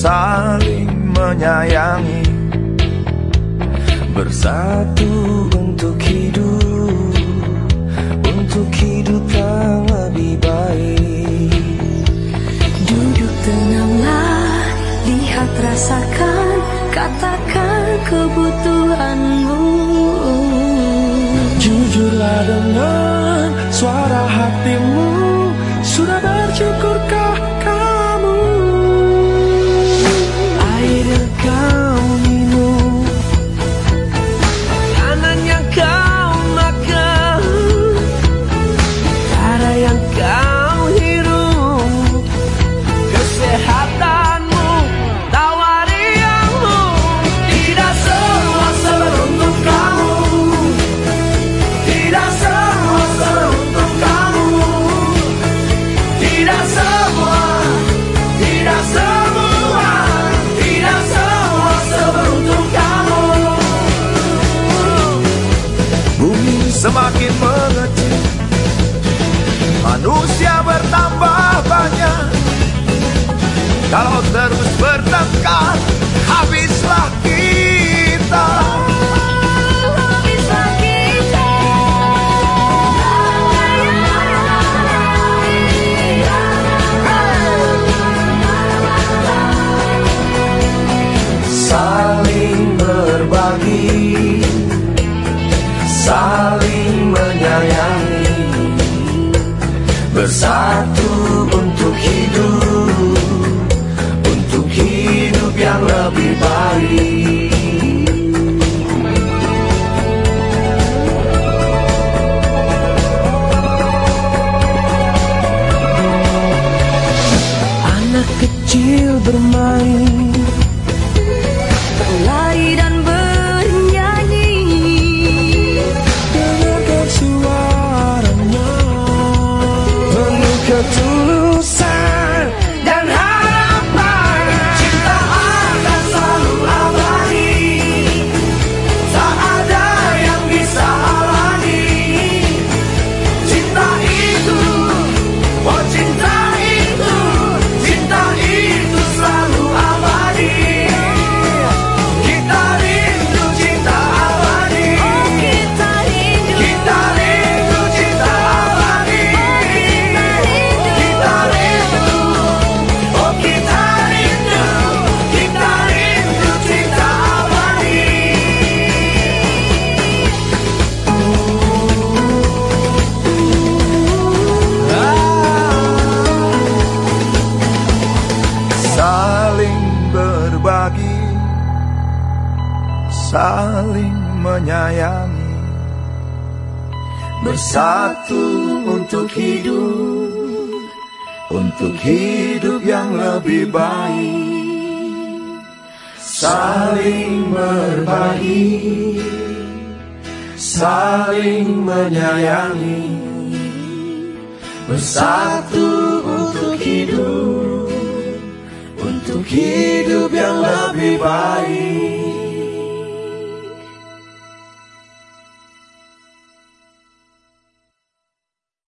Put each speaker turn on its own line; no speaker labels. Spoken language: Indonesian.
saling menyayangi. Bersatu untuk hidup Untuk hidup yang lebih baik.
Duduk tenanglah Lihat rasakan Katakan kebutuhanmu.
Jujurlah dengan Manusia bertambah banyak. Kalau terus bertambah bersatu. do saling menyayangi. Bersatu untuk hidup Untuk hidup yang lebih baik. Saling berbagi Saling menyayangi. Bersatu untuk hidup Untuk hidup yang lebih baik.